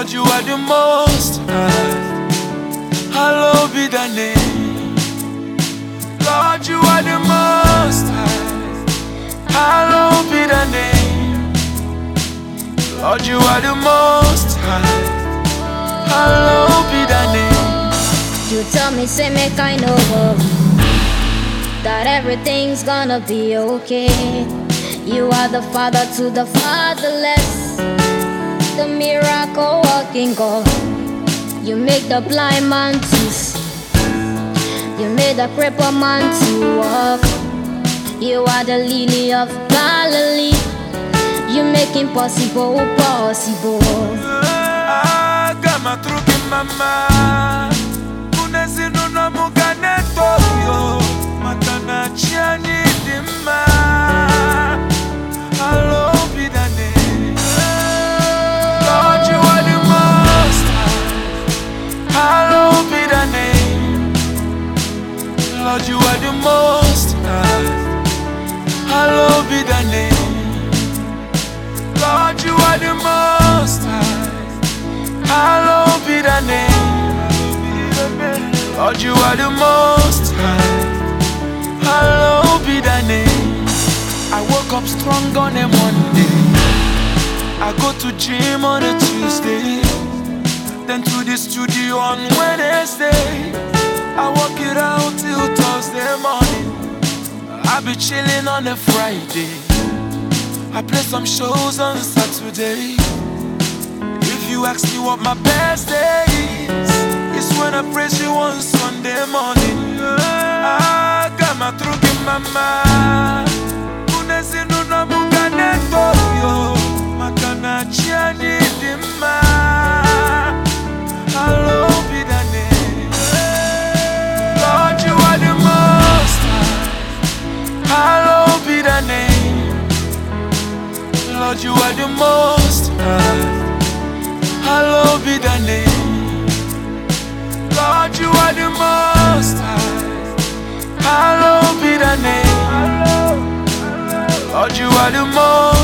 Lord, you are the most high. Hallowed be thy name. Lord, you are the most high. Hallowed be thy name. Lord, you are the most high. Hallowed be thy name. You tell me, say kind of worry that everything's gonna be okay. You are the father to the fatherless, the You make the blind man to see, you made the crippled man to walk. You are the lily of Galilee, you make impossible possible. The most high Hello be the name Lord you are the most high Hallowed be thy name. Lord, you are the most high. Hallowed be thy name. I woke up strong on a Monday. I go to gym on a Tuesday. Then to the studio on Wednesday. I work it out till Thursday morning. I be chilling on a Friday. I play some shows on Saturday. If you ask me what my best day is, it's when I praise you on Sunday morning. Ah, Lord, you are the most high. Hallowed be thy name. Lord, you are the most high. Hallowed be thy name. Lord, you are the most